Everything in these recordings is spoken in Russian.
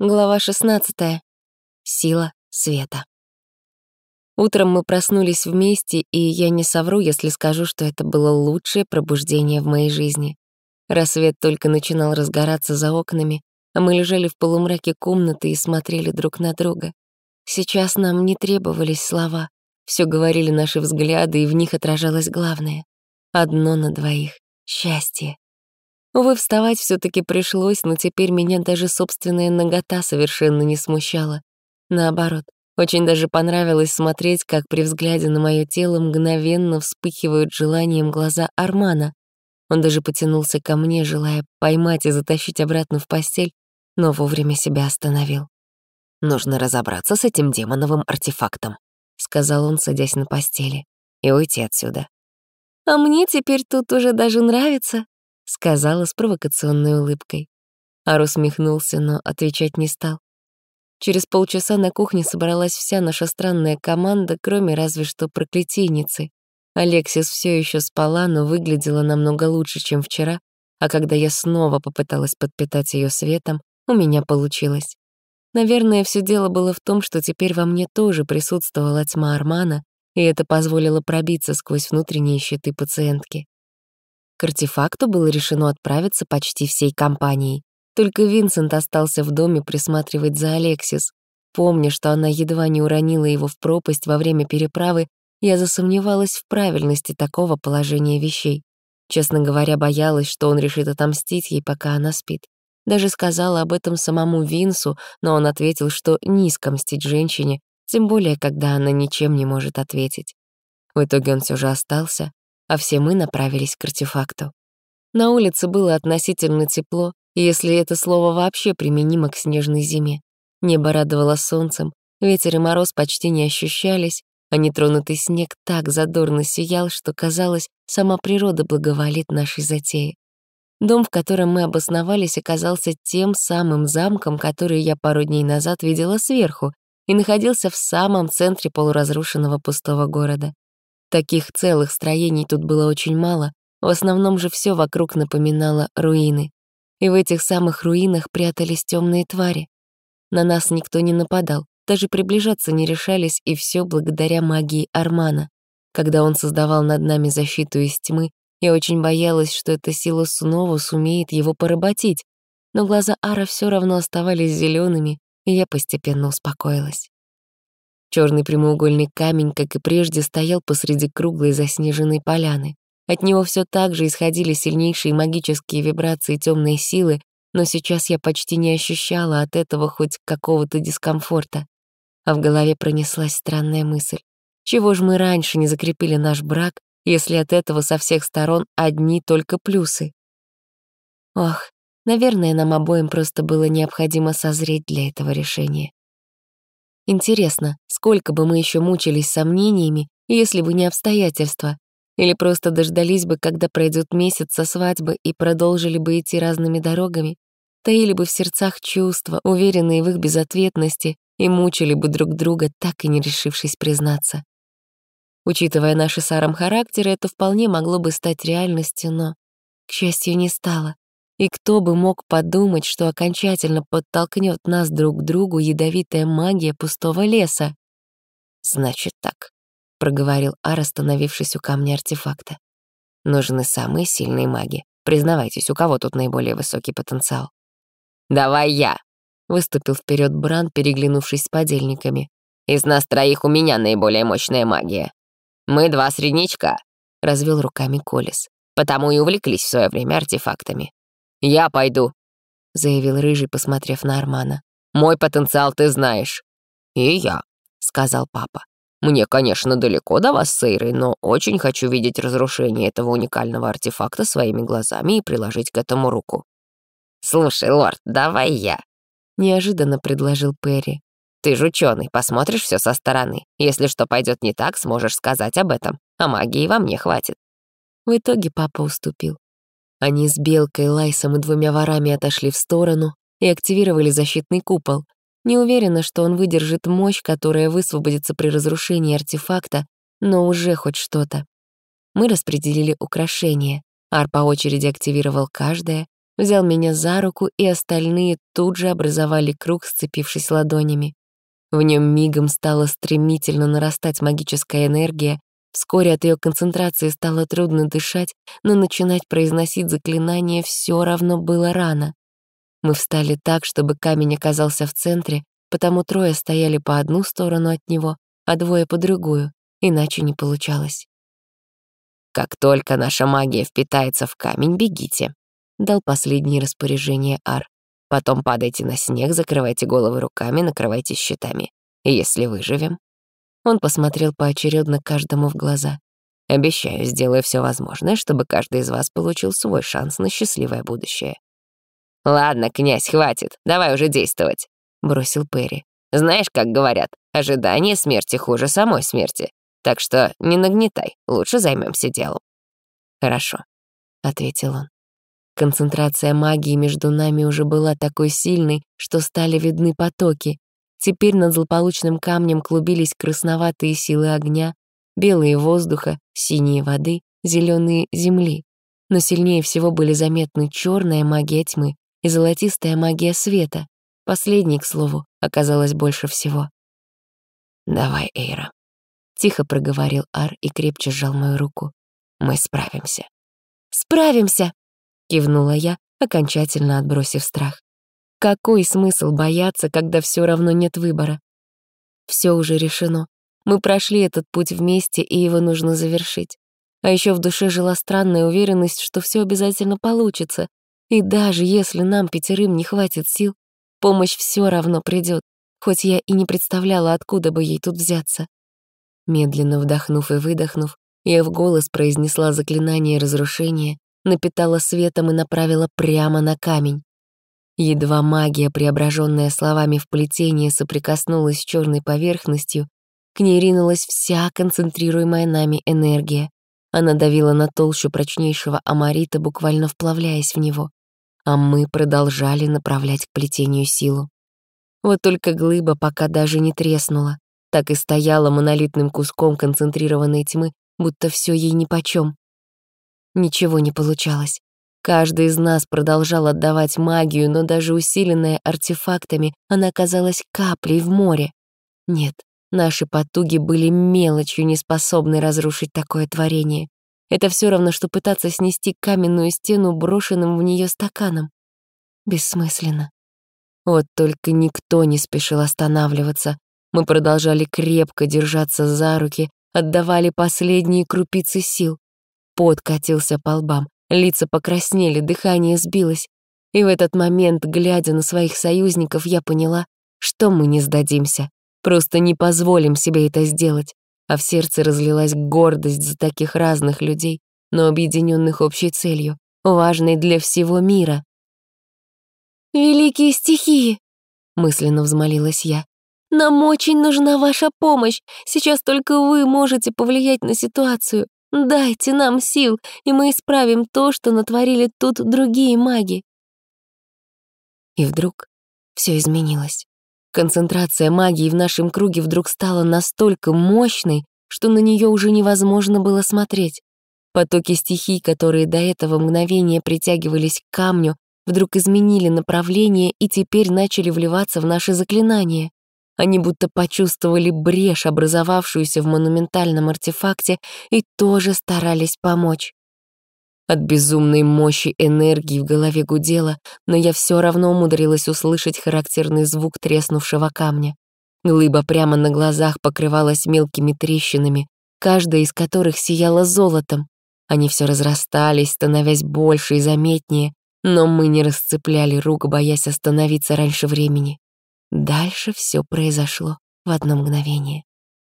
Глава 16. Сила света. Утром мы проснулись вместе, и я не совру, если скажу, что это было лучшее пробуждение в моей жизни. Рассвет только начинал разгораться за окнами, а мы лежали в полумраке комнаты и смотрели друг на друга. Сейчас нам не требовались слова, все говорили наши взгляды, и в них отражалось главное. Одно на двоих — счастье. Увы, вставать все таки пришлось, но теперь меня даже собственная нагота совершенно не смущала. Наоборот, очень даже понравилось смотреть, как при взгляде на мое тело мгновенно вспыхивают желанием глаза Армана. Он даже потянулся ко мне, желая поймать и затащить обратно в постель, но вовремя себя остановил. «Нужно разобраться с этим демоновым артефактом», — сказал он, садясь на постели, — «и уйти отсюда». «А мне теперь тут уже даже нравится», сказала с провокационной улыбкой. Ар усмехнулся, но отвечать не стал. Через полчаса на кухне собралась вся наша странная команда, кроме разве что проклятийницы. Алексис все еще спала, но выглядела намного лучше, чем вчера, а когда я снова попыталась подпитать ее светом, у меня получилось. Наверное, все дело было в том, что теперь во мне тоже присутствовала тьма Армана, и это позволило пробиться сквозь внутренние щиты пациентки. К артефакту было решено отправиться почти всей компанией. Только Винсент остался в доме присматривать за Алексис. Помня, что она едва не уронила его в пропасть во время переправы, я засомневалась в правильности такого положения вещей. Честно говоря, боялась, что он решит отомстить ей, пока она спит. Даже сказала об этом самому Винсу, но он ответил, что низко мстить женщине, тем более, когда она ничем не может ответить. В итоге он все же остался, а все мы направились к артефакту. На улице было относительно тепло, если это слово вообще применимо к снежной зиме. Небо радовало солнцем, ветер и мороз почти не ощущались, а нетронутый снег так задорно сиял, что, казалось, сама природа благоволит нашей затее. Дом, в котором мы обосновались, оказался тем самым замком, который я пару дней назад видела сверху, и находился в самом центре полуразрушенного пустого города. Таких целых строений тут было очень мало, в основном же все вокруг напоминало руины. И в этих самых руинах прятались темные твари. На нас никто не нападал, даже приближаться не решались, и все благодаря магии Армана. Когда он создавал над нами защиту из тьмы, я очень боялась, что эта сила снова сумеет его поработить, но глаза Ара все равно оставались зелеными, и я постепенно успокоилась. Черный прямоугольный камень, как и прежде, стоял посреди круглой заснеженной поляны. От него все так же исходили сильнейшие магические вибрации темной силы, но сейчас я почти не ощущала от этого хоть какого-то дискомфорта. А в голове пронеслась странная мысль. Чего ж мы раньше не закрепили наш брак, если от этого со всех сторон одни только плюсы? Ох, наверное, нам обоим просто было необходимо созреть для этого решения. Интересно, сколько бы мы еще мучились сомнениями, если бы не обстоятельства, или просто дождались бы, когда пройдет месяц со свадьбы и продолжили бы идти разными дорогами, таили бы в сердцах чувства, уверенные в их безответности, и мучили бы друг друга, так и не решившись признаться. Учитывая наши с Аром характеры, это вполне могло бы стать реальностью, но, к счастью, не стало. И кто бы мог подумать, что окончательно подтолкнет нас друг к другу ядовитая магия пустого леса? «Значит так», — проговорил Ар, остановившись у камня артефакта. «Нужны самые сильные маги. Признавайтесь, у кого тут наиболее высокий потенциал?» «Давай я!» — выступил вперед Бран, переглянувшись с подельниками. «Из нас троих у меня наиболее мощная магия. Мы два среднячка», — развел руками Колес. «Потому и увлеклись в свое время артефактами. «Я пойду», — заявил Рыжий, посмотрев на Армана. «Мой потенциал ты знаешь». «И я», — сказал папа. «Мне, конечно, далеко до вас с Эйрой, но очень хочу видеть разрушение этого уникального артефакта своими глазами и приложить к этому руку». «Слушай, лорд, давай я», — неожиданно предложил Перри. «Ты же ученый, посмотришь все со стороны. Если что пойдет не так, сможешь сказать об этом, а магии вам не хватит». В итоге папа уступил. Они с Белкой, Лайсом и двумя ворами отошли в сторону и активировали защитный купол. Не уверена, что он выдержит мощь, которая высвободится при разрушении артефакта, но уже хоть что-то. Мы распределили украшения. Ар по очереди активировал каждое, взял меня за руку, и остальные тут же образовали круг, сцепившись ладонями. В нем мигом стала стремительно нарастать магическая энергия, вскоре от ее концентрации стало трудно дышать, но начинать произносить заклинание все равно было рано. Мы встали так, чтобы камень оказался в центре, потому трое стояли по одну сторону от него, а двое по другую, иначе не получалось. «Как только наша магия впитается в камень, бегите», — дал последнее распоряжение Ар. «Потом падайте на снег, закрывайте головы руками, накрывайте щитами. Если выживем...» Он посмотрел поочередно каждому в глаза. «Обещаю, сделаю все возможное, чтобы каждый из вас получил свой шанс на счастливое будущее». «Ладно, князь, хватит, давай уже действовать», — бросил Перри. «Знаешь, как говорят, ожидание смерти хуже самой смерти. Так что не нагнетай, лучше займемся делом». «Хорошо», — ответил он. Концентрация магии между нами уже была такой сильной, что стали видны потоки. Теперь над злополучным камнем клубились красноватые силы огня, белые воздуха, синие воды, зеленые земли. Но сильнее всего были заметны черная магия тьмы и золотистая магия света. Последней, к слову, оказалось больше всего. «Давай, Эйра», — тихо проговорил Ар и крепче сжал мою руку. «Мы справимся». «Справимся!» — кивнула я, окончательно отбросив страх. Какой смысл бояться, когда все равно нет выбора? Все уже решено. Мы прошли этот путь вместе, и его нужно завершить. А еще в душе жила странная уверенность, что все обязательно получится. И даже если нам пятерым не хватит сил, помощь все равно придет, хоть я и не представляла, откуда бы ей тут взяться. Медленно вдохнув и выдохнув, я в голос произнесла заклинание разрушения, напитала светом и направила прямо на камень. Едва магия, преображенная словами в плетение, соприкоснулась с черной поверхностью, к ней ринулась вся концентрируемая нами энергия. Она давила на толщу прочнейшего амарита, буквально вплавляясь в него. А мы продолжали направлять к плетению силу. Вот только глыба пока даже не треснула, так и стояла монолитным куском концентрированной тьмы, будто все ей нипочем. Ничего не получалось. Каждый из нас продолжал отдавать магию, но даже усиленная артефактами, она казалась каплей в море. Нет, наши потуги были мелочью, не способной разрушить такое творение. Это все равно, что пытаться снести каменную стену брошенным в нее стаканом. Бессмысленно. Вот только никто не спешил останавливаться. Мы продолжали крепко держаться за руки, отдавали последние крупицы сил. Пот катился по лбам, Лица покраснели, дыхание сбилось. И в этот момент, глядя на своих союзников, я поняла, что мы не сдадимся. Просто не позволим себе это сделать. А в сердце разлилась гордость за таких разных людей, но объединенных общей целью, важной для всего мира. «Великие стихии!» — мысленно взмолилась я. «Нам очень нужна ваша помощь. Сейчас только вы можете повлиять на ситуацию. Дайте нам сил, и мы исправим то, что натворили тут другие маги. И вдруг все изменилось. Концентрация магии в нашем круге вдруг стала настолько мощной, что на нее уже невозможно было смотреть. Потоки стихий, которые до этого мгновения притягивались к камню, вдруг изменили направление и теперь начали вливаться в наши заклинания. Они будто почувствовали брешь, образовавшуюся в монументальном артефакте, и тоже старались помочь. От безумной мощи энергии в голове гудело, но я все равно умудрилась услышать характерный звук треснувшего камня. Глыба прямо на глазах покрывалась мелкими трещинами, каждая из которых сияла золотом. Они все разрастались, становясь больше и заметнее, но мы не расцепляли рук, боясь остановиться раньше времени. Дальше все произошло в одно мгновение.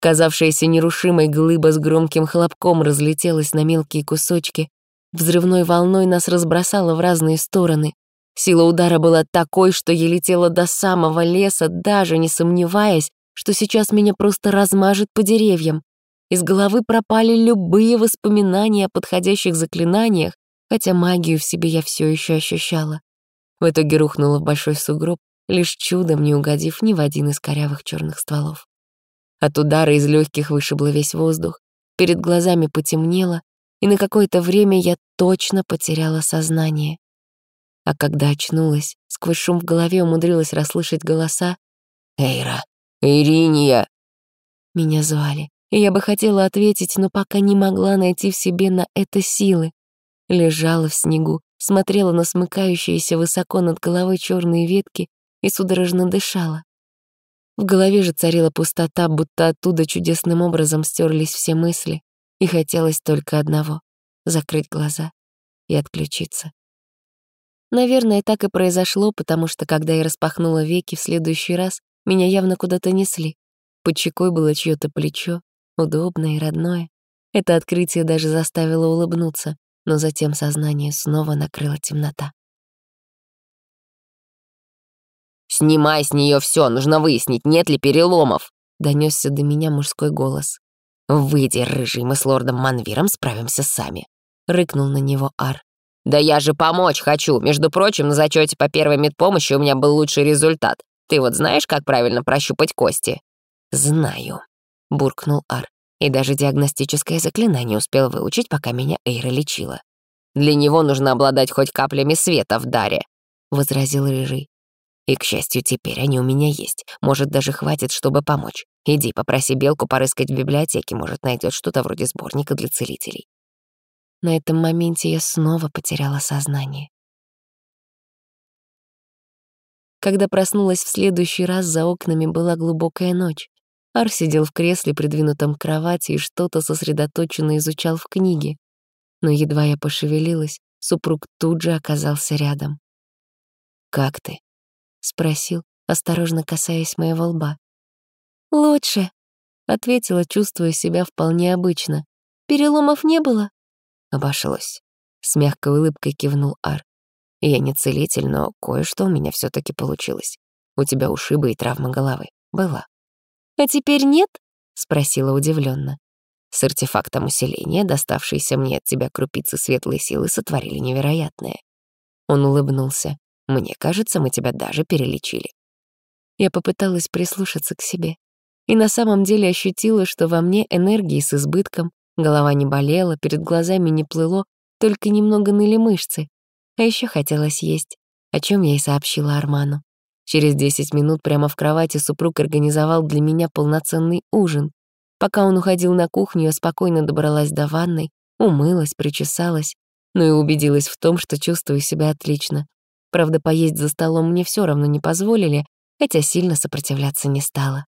Казавшаяся нерушимой глыба с громким хлопком разлетелась на мелкие кусочки. Взрывной волной нас разбросало в разные стороны. Сила удара была такой, что я летела до самого леса, даже не сомневаясь, что сейчас меня просто размажет по деревьям. Из головы пропали любые воспоминания о подходящих заклинаниях, хотя магию в себе я все еще ощущала. В итоге рухнула в большой сугроб, лишь чудом не угодив ни в один из корявых черных стволов. От удара из легких вышибло весь воздух, перед глазами потемнело, и на какое-то время я точно потеряла сознание. А когда очнулась, сквозь шум в голове умудрилась расслышать голоса «Эйра! Ириния!» Меня звали, и я бы хотела ответить, но пока не могла найти в себе на это силы. Лежала в снегу, смотрела на смыкающиеся высоко над головой черные ветки и судорожно дышала. В голове же царила пустота, будто оттуда чудесным образом стерлись все мысли, и хотелось только одного — закрыть глаза и отключиться. Наверное, так и произошло, потому что, когда я распахнула веки в следующий раз, меня явно куда-то несли. Под щекой было чьё то плечо, удобное и родное. Это открытие даже заставило улыбнуться, но затем сознание снова накрыла темнота. «Снимай с нее все, нужно выяснить, нет ли переломов!» — донесся до меня мужской голос. «Выйди, рыжий, мы с лордом Манвиром справимся сами», — рыкнул на него Ар. «Да я же помочь хочу. Между прочим, на зачете по первой медпомощи у меня был лучший результат. Ты вот знаешь, как правильно прощупать кости?» «Знаю», — буркнул Ар. И даже диагностическое заклинание успел выучить, пока меня Эйра лечила. «Для него нужно обладать хоть каплями света в даре», — возразил Рыжий. «И, к счастью, теперь они у меня есть. Может, даже хватит, чтобы помочь. Иди, попроси Белку порыскать в библиотеке, может, найдет что-то вроде сборника для целителей». На этом моменте я снова потеряла сознание. Когда проснулась в следующий раз, за окнами была глубокая ночь. Ар сидел в кресле, придвинутом к кровати, и что-то сосредоточенно изучал в книге. Но едва я пошевелилась, супруг тут же оказался рядом. «Как ты?» — спросил, осторожно касаясь моего лба. «Лучше», — ответила, чувствуя себя вполне обычно. «Переломов не было?» Обошлось. С мягкой улыбкой кивнул Ар. Я не целитель, но кое-что у меня все таки получилось. У тебя ушибы и травма головы. Была. А теперь нет? Спросила удивленно. С артефактом усиления, доставшиеся мне от тебя крупицы светлой силы, сотворили невероятное. Он улыбнулся. Мне кажется, мы тебя даже перелечили. Я попыталась прислушаться к себе. И на самом деле ощутила, что во мне энергии с избытком, Голова не болела, перед глазами не плыло, только немного ныли мышцы. А еще хотелось есть, о чем я и сообщила Арману. Через 10 минут прямо в кровати супруг организовал для меня полноценный ужин. Пока он уходил на кухню, я спокойно добралась до ванной, умылась, причесалась, но и убедилась в том, что чувствую себя отлично. Правда, поесть за столом мне все равно не позволили, хотя сильно сопротивляться не стала.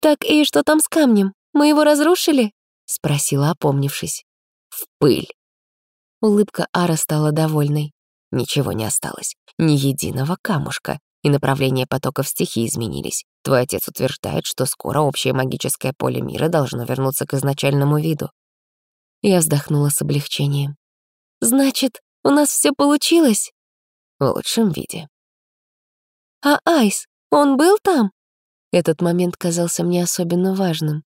«Так и что там с камнем? Мы его разрушили?» — спросила, опомнившись. «В пыль». Улыбка Ара стала довольной. Ничего не осталось, ни единого камушка, и направление потоков стихий изменились. Твой отец утверждает, что скоро общее магическое поле мира должно вернуться к изначальному виду. Я вздохнула с облегчением. «Значит, у нас все получилось?» «В лучшем виде». «А Айс, он был там?» Этот момент казался мне особенно важным.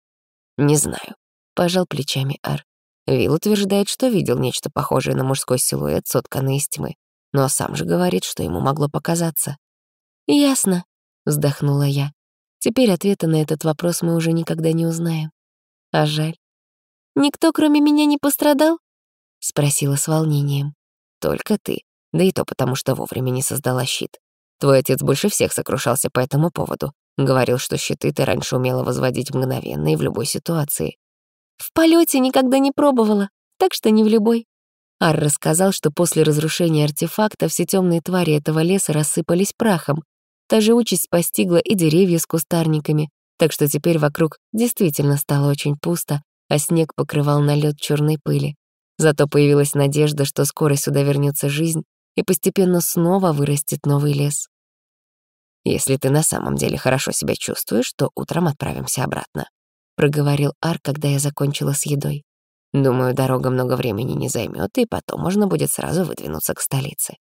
«Не знаю пожал плечами Ар. Вил утверждает, что видел нечто похожее на мужской силуэт, сотканный из тьмы, но сам же говорит, что ему могло показаться. «Ясно», — вздохнула я. «Теперь ответа на этот вопрос мы уже никогда не узнаем. А жаль». «Никто, кроме меня, не пострадал?» — спросила с волнением. «Только ты, да и то потому, что вовремя не создала щит. Твой отец больше всех сокрушался по этому поводу. Говорил, что щиты ты раньше умела возводить мгновенно и в любой ситуации. В полете никогда не пробовала, так что не в любой. Ар рассказал, что после разрушения артефакта все темные твари этого леса рассыпались прахом. Та же участь постигла и деревья с кустарниками, так что теперь вокруг действительно стало очень пусто, а снег покрывал налет черной пыли. Зато появилась надежда, что скоро сюда вернется жизнь и постепенно снова вырастет новый лес. Если ты на самом деле хорошо себя чувствуешь, то утром отправимся обратно проговорил Ар, когда я закончила с едой. Думаю, дорога много времени не займет, и потом можно будет сразу выдвинуться к столице.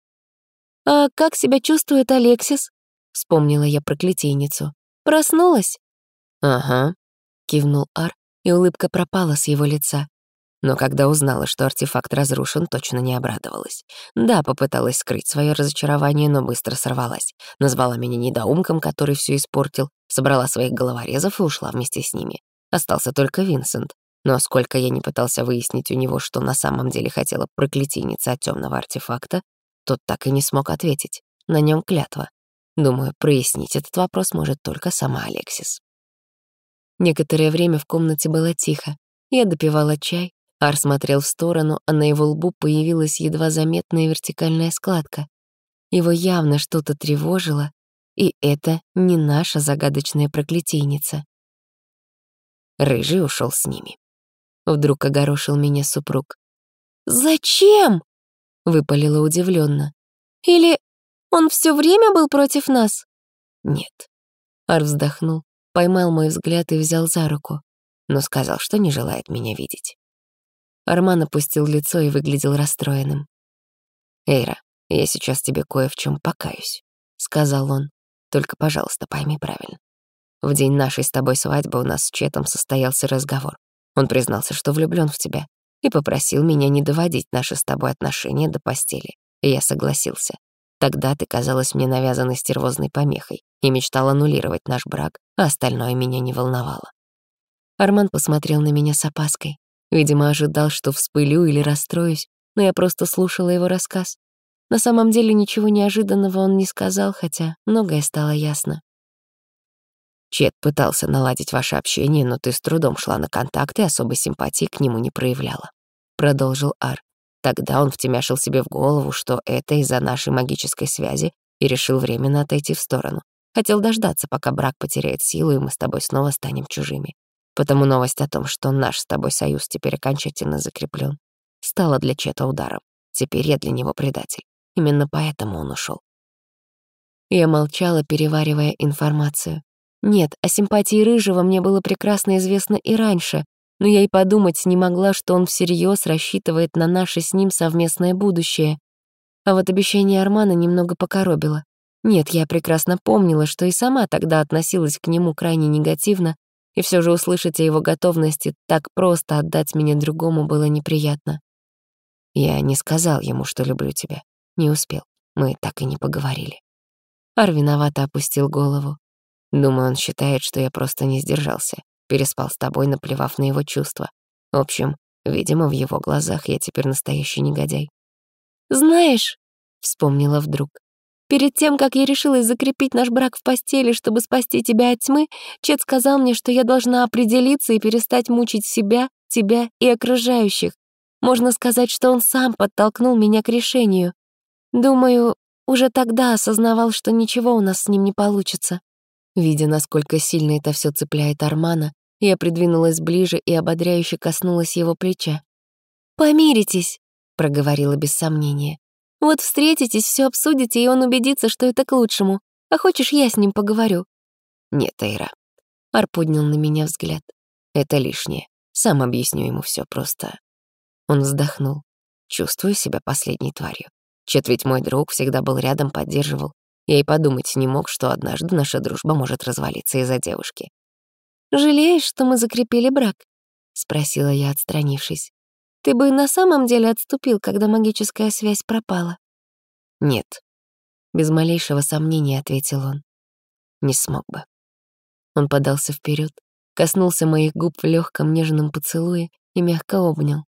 «А как себя чувствует Алексис?» — вспомнила я проклятийницу. «Проснулась?» «Ага», — кивнул Ар, и улыбка пропала с его лица. Но когда узнала, что артефакт разрушен, точно не обрадовалась. Да, попыталась скрыть свое разочарование, но быстро сорвалась. Назвала меня недоумком, который все испортил, собрала своих головорезов и ушла вместе с ними. Остался только Винсент. Но сколько я не пытался выяснить у него, что на самом деле хотела проклятийница от темного артефакта, Тот так и не смог ответить. На нем клятва. Думаю, прояснить этот вопрос может только сама Алексис. Некоторое время в комнате было тихо. Я допивала чай, Ар смотрел в сторону, а на его лбу появилась едва заметная вертикальная складка. Его явно что-то тревожило, и это не наша загадочная проклятийница. Рыжий ушел с ними. Вдруг огорошил меня супруг. «Зачем?» — выпалила удивленно. «Или он все время был против нас?» «Нет». Ар вздохнул, поймал мой взгляд и взял за руку, но сказал, что не желает меня видеть. Арман опустил лицо и выглядел расстроенным. «Эйра, я сейчас тебе кое в чем покаюсь», — сказал он. «Только, пожалуйста, пойми правильно. В день нашей с тобой свадьбы у нас с Четом состоялся разговор. Он признался, что влюблён в тебя, и попросил меня не доводить наши с тобой отношения до постели. И я согласился. Тогда ты казалась мне навязанной стервозной помехой и мечтал аннулировать наш брак, а остальное меня не волновало. Арман посмотрел на меня с опаской. Видимо, ожидал, что вспылю или расстроюсь, но я просто слушала его рассказ. На самом деле ничего неожиданного он не сказал, хотя многое стало ясно. Чет пытался наладить ваше общение, но ты с трудом шла на контакт и особой симпатии к нему не проявляла. Продолжил Ар. Тогда он втемяшил себе в голову, что это из-за нашей магической связи и решил временно отойти в сторону. Хотел дождаться, пока брак потеряет силу, и мы с тобой снова станем чужими. Потому новость о том, что наш с тобой союз теперь окончательно закреплен, стала для Чета ударом. Теперь я для него предатель. Именно поэтому он ушел. Я молчала, переваривая информацию. Нет, о симпатии Рыжего мне было прекрасно известно и раньше, но я и подумать не могла, что он всерьез рассчитывает на наше с ним совместное будущее. А вот обещание Армана немного покоробило. Нет, я прекрасно помнила, что и сама тогда относилась к нему крайне негативно, и все же услышать о его готовности так просто отдать меня другому было неприятно. Я не сказал ему, что люблю тебя. Не успел. Мы так и не поговорили. Ар виновато опустил голову. Думаю, он считает, что я просто не сдержался, переспал с тобой, наплевав на его чувства. В общем, видимо, в его глазах я теперь настоящий негодяй. «Знаешь», — вспомнила вдруг, «перед тем, как я решилась закрепить наш брак в постели, чтобы спасти тебя от тьмы, Чет сказал мне, что я должна определиться и перестать мучить себя, тебя и окружающих. Можно сказать, что он сам подтолкнул меня к решению. Думаю, уже тогда осознавал, что ничего у нас с ним не получится. Видя, насколько сильно это все цепляет Армана, я придвинулась ближе и ободряюще коснулась его плеча. «Помиритесь», — проговорила без сомнения. «Вот встретитесь, все обсудите, и он убедится, что это к лучшему. А хочешь, я с ним поговорю?» «Нет, Эйра». Ар поднял на меня взгляд. «Это лишнее. Сам объясню ему все просто». Он вздохнул. Чувствую себя последней тварью. Чет ведь мой друг, всегда был рядом, поддерживал. Я и подумать не мог, что однажды наша дружба может развалиться из-за девушки. «Жалеешь, что мы закрепили брак?» — спросила я, отстранившись. «Ты бы на самом деле отступил, когда магическая связь пропала?» «Нет», — без малейшего сомнения ответил он. «Не смог бы». Он подался вперед, коснулся моих губ в легком нежном поцелуе и мягко обнял.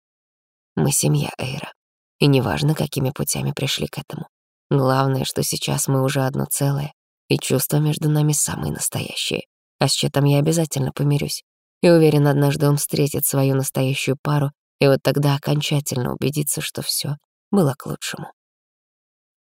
«Мы семья, Эйра, и неважно, какими путями пришли к этому. Главное, что сейчас мы уже одно целое, и чувства между нами самые настоящие. А с Четом я обязательно помирюсь. И уверен, однажды он встретит свою настоящую пару, и вот тогда окончательно убедится, что все было к лучшему.